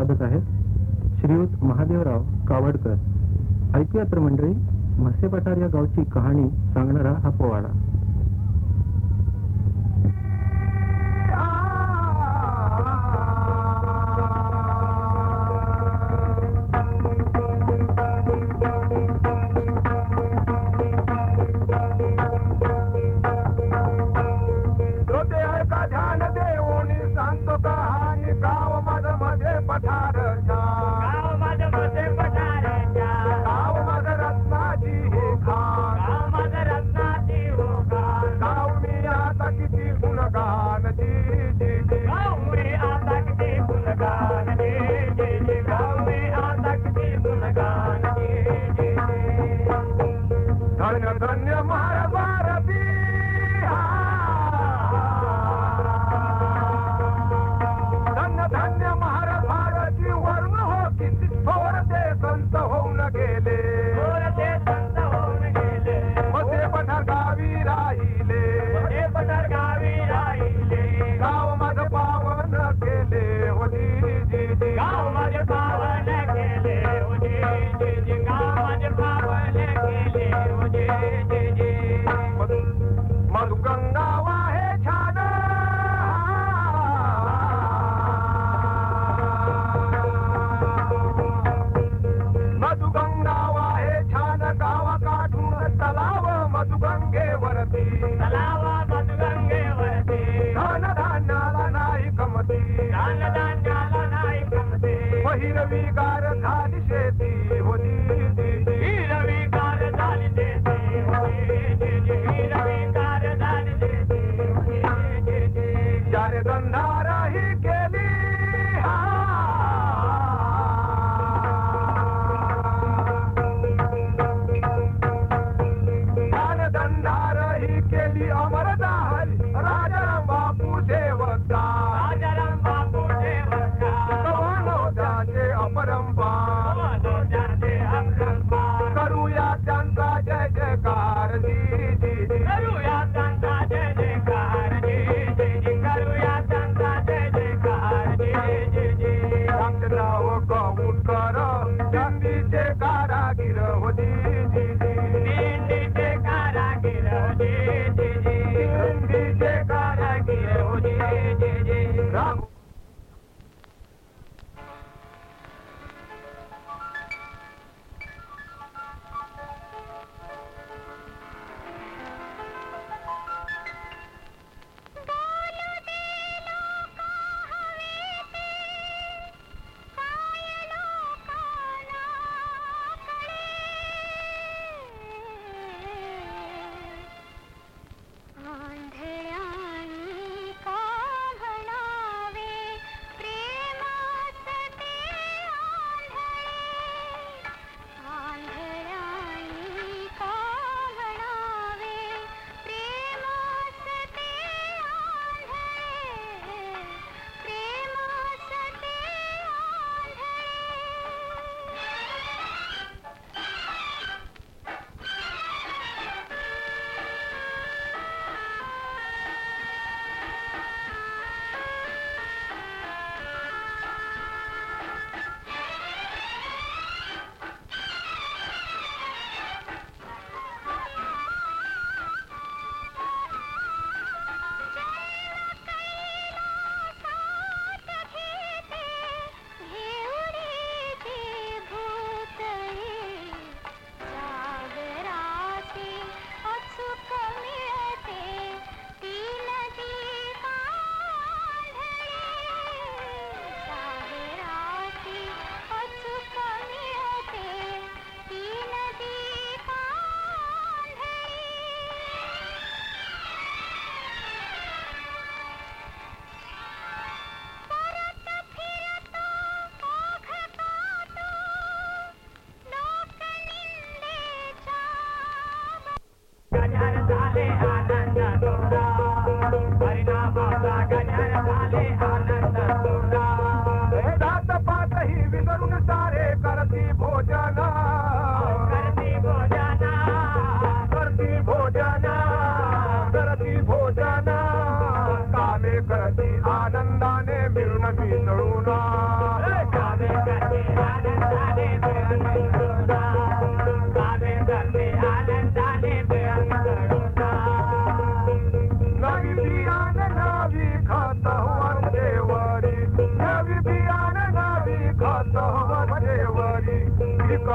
वादक आहेत. श्रीयुत महादेवराव कावडकर. ऐकूया तर मंडळी म्हसे पठार या गावची कहाणी सांगणारा हा पोवाडा. बहिरविकार धारि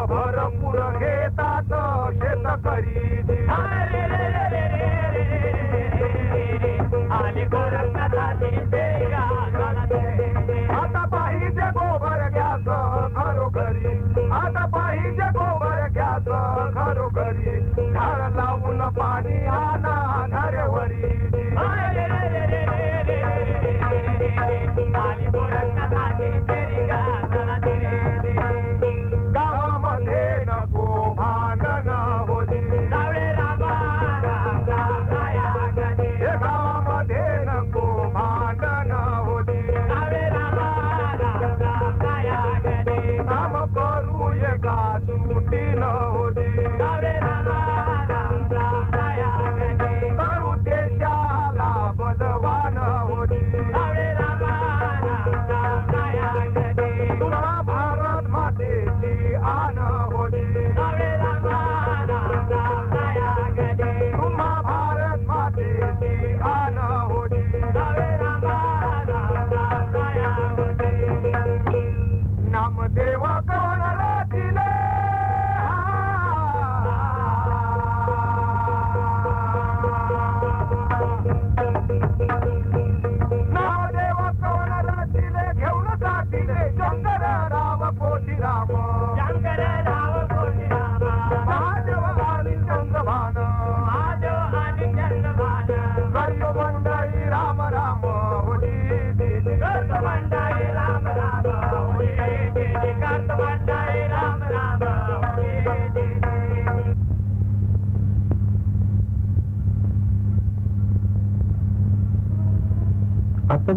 भरपूर घेतात शेतकरी. आता पाहिजे गोबर गॅस घरोघरी आता पाहिजे गोबर गॅस घरोघरी झाड लावून पाणी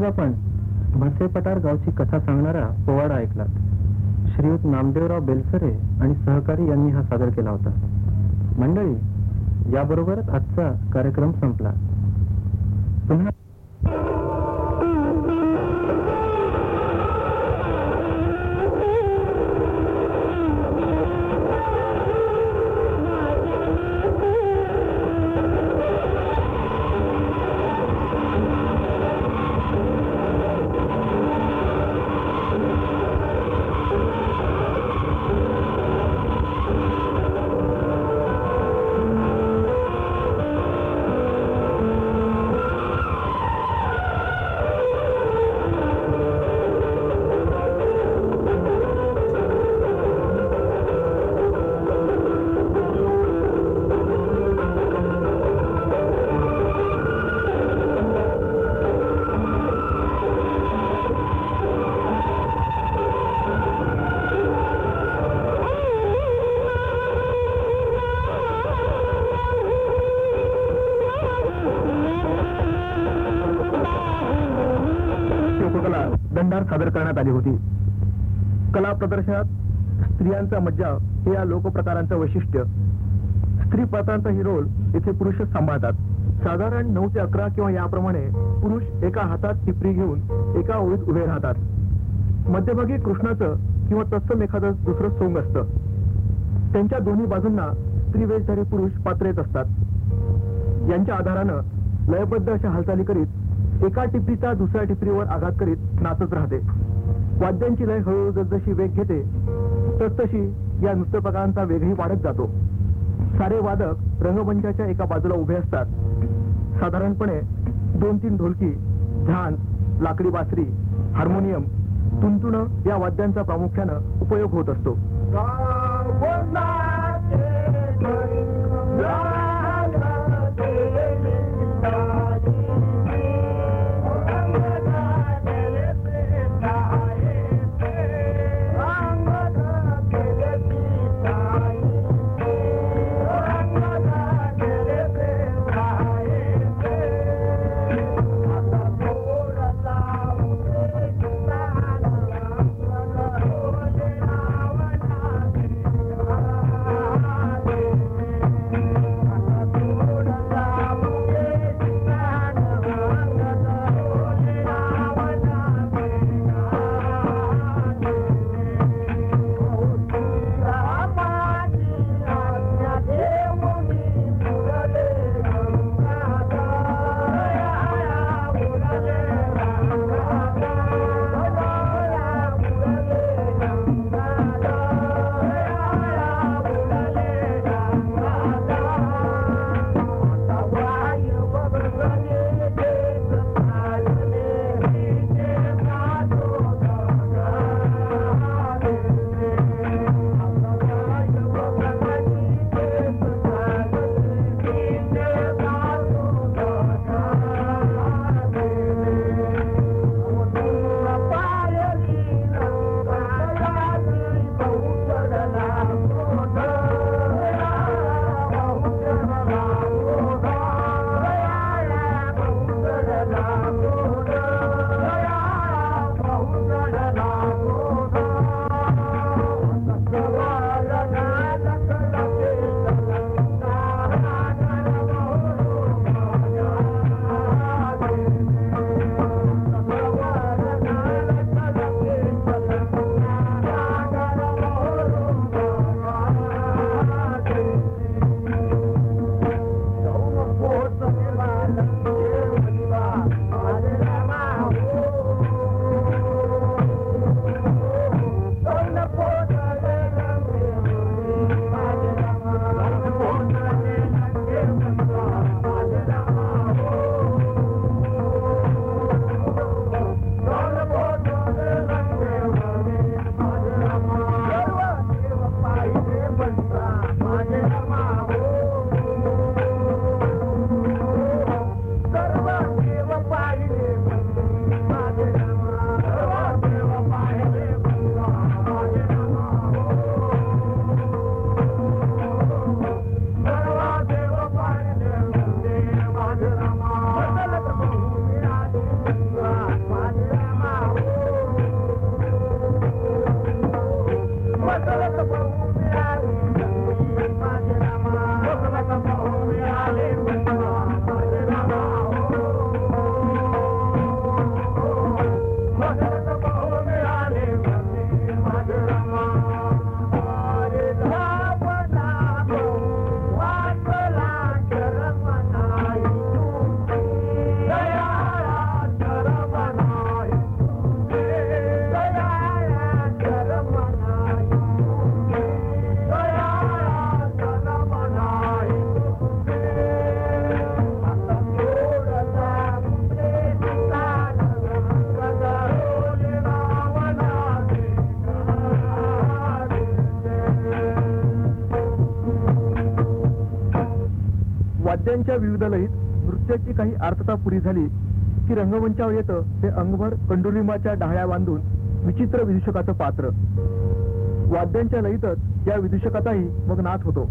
आपण भसे पठार गावची कथा सांगणारा पोवाडा ऐकलात श्रीयुत नामदेवराव बेलसरे आणि सहकारी यांनी हा सादर केला होता. मंडळी याबरोबरच आजचा कार्यक्रम संपला. पुन्हा करण्यात आली होती. कला प्रदर्शनात स्त्रियांचा मज्जा हे या लोकप्रकारांचं वैशिष्ट्य. स्त्री पात्रांचा ही रोल येथे पुरुष सांभाळतात. साधारण नऊ ते अकरा किंवा याप्रमाणे पुरुष एका हातात टिपरी घेऊन एका ओळीत उभे राहतात. मध्यभागी कृष्णाचं किंवा तत्सम एखादं दुसरं सोंग असतं. त्यांच्या दोन्ही बाजूंना स्त्री वेशधारी पुरुष पात्रेत असतात. यांच्या आधारानं लयबद्ध अशा हालचाली करीत एका टिपरीचा दुसऱ्या टिपरीवर आघात करीत नाचत राहते. वाद्यांची लय हळूहळू जसजशी वेग घेते तसतशी या नृत्य प्रकारांचा वेगही वाढत जातो. सारे वादक रंगमंचाच्या एका बाजूला उभे असतात. साधारणपणे दोन तीन ढोलकी झान लाकडी बासरी हार्मोनियम तुंतुण या वाद्यांचा प्रामुख्यानं उपयोग होत असतो. वाद्यांच्या नृत्याची काही आर्थता पुरी झाली की रंगमंचावर येतं ते अंगभर कंडुलिमाच्या डहाळ्या बांधून विचित्र विदूषकाचं पात्र. वाद्यांच्या लयीतच या विदूषकाचाही मग नाच होतो.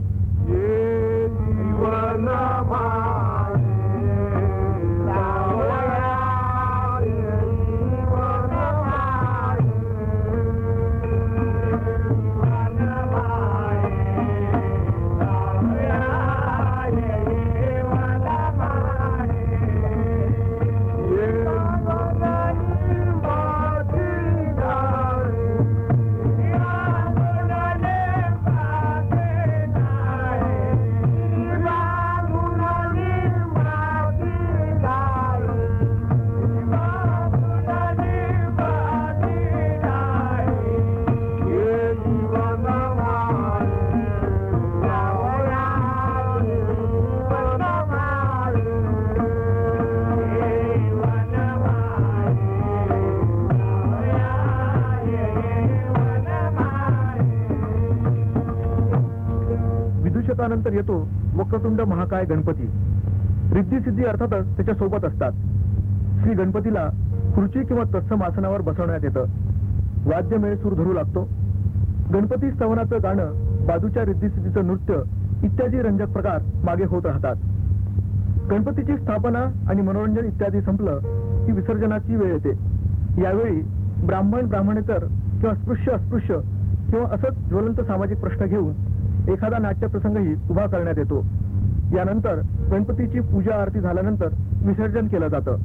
विदूषकानंतर येतो वक्रतुंड महाकाय गणपती. रिद्धी सिद्धी अर्थातच त्याच्या सोबत असतात. श्री गणपतीला खुर्ची किंवा तत्सम आसनावर बसवण्यात येतं. वाद्य मेळसूर धरू लागतो. गणपती स्तवनाचं गाणं बाजूच्या रिद्धी सिद्धीचं नृत्य इत्यादी रंजक प्रकार मागे होत राहतात. गणपतीची स्थापना आणि मनोरंजन इत्यादी संपलं की विसर्जनाची वेळ येते. यावेळी ब्राह्मण ब्राह्मणेतर किंवा स्पृश्य अस्पृश्य किंवा असंच ज्वलंत सामाजिक प्रश्न घेऊन एखादा नाट्यप्रसंगही उभा करण्यात येतो. यानंतर गणपतीची पूजा आरती झाल्यानंतर विसर्जन केलं जातं.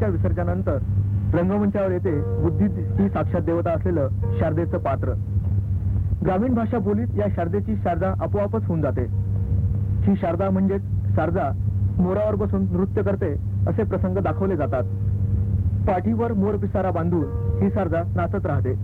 गणपतीच्या विसर्जनानंतर रंगमंचावर येते बुद्धी ही साक्षात देवता असलेलं शारदेचं पात्र. ग्रामीण भाषा बोलीत या शारदेची शारदा आपोआपच होऊन जाते. ही शारदा म्हणजेच शारदा मोरावर बसून नृत्य करते असे प्रसंग दाखवले जातात. पाठीवर मोर पिसारा बांधून ही शारदा नाचत राहते.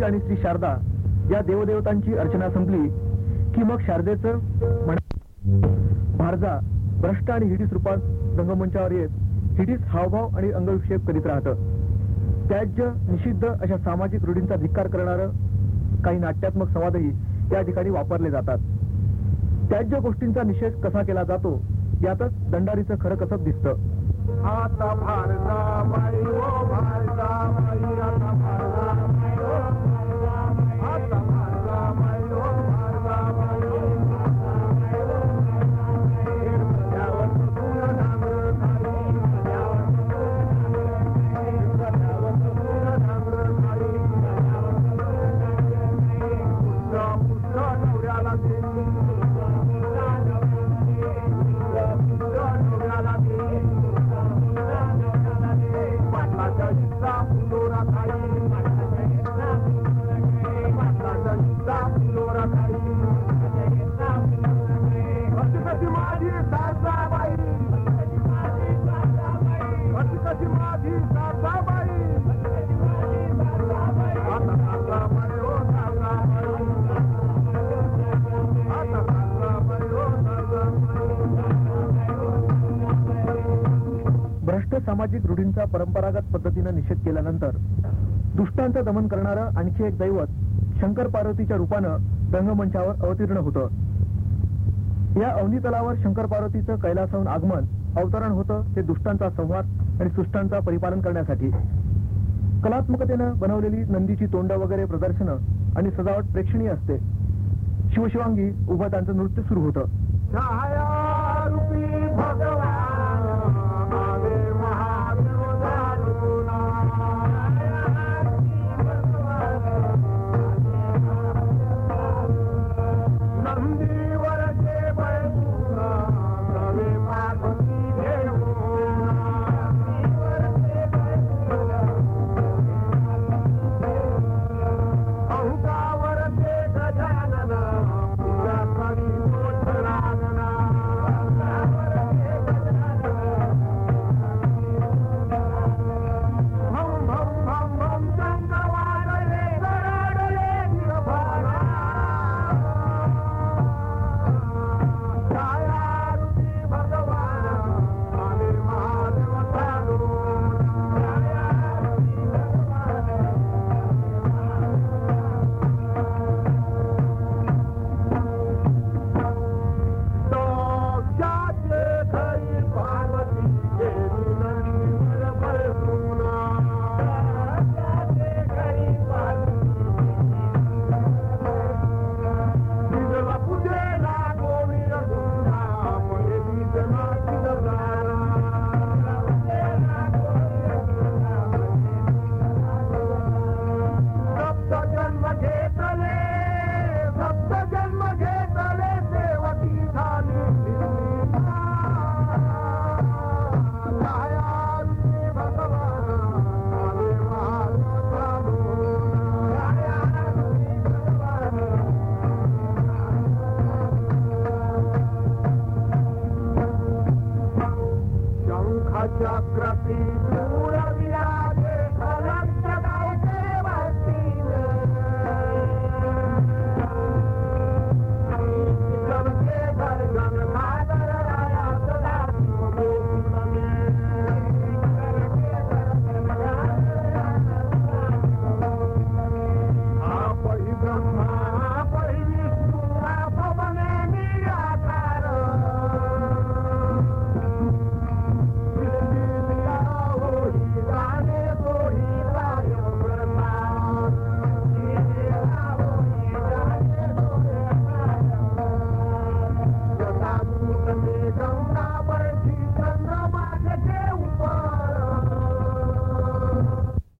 गणपती आणि श्री शारदा या देवदेवतांची अर्चना संपली की मग शारदेचं म्हणा भारजा भ्रष्ट आणि हिडीस रूपात रंगमंचावर येत हिडीस हावभाव आणि अंगविक्षेप करीत राहतं. त्याज्य निषिद्ध अशा सामाजिक रूढींचा धिक्कार करणारं काही नाट्यात्मक संवादही या ठिकाणी वापरले जातात. त्याज्य गोष्टींचा निषेध कसा केला जातो यातच दंडारीचं खरं कसं दिसतं. आणखी एक दैवत शंकर पार्वतीच्या रूपानं रंगमंचावर अवतीर्ण होतं. या अवनी तलावर शंकर पार्वतीचं कैलासाहून आगमन अवतरण होतं ते दुष्टांचा संहार आणि सुष्टांचा परिपालन करण्यासाठी. कलात्मकतेनं बनवलेली नंदीची तोंड वगैरे प्रदर्शनं आणि सजावट प्रेक्षणीय असते. शिवशिवांगी उभं त्यांचं नृत्य सुरू होतं.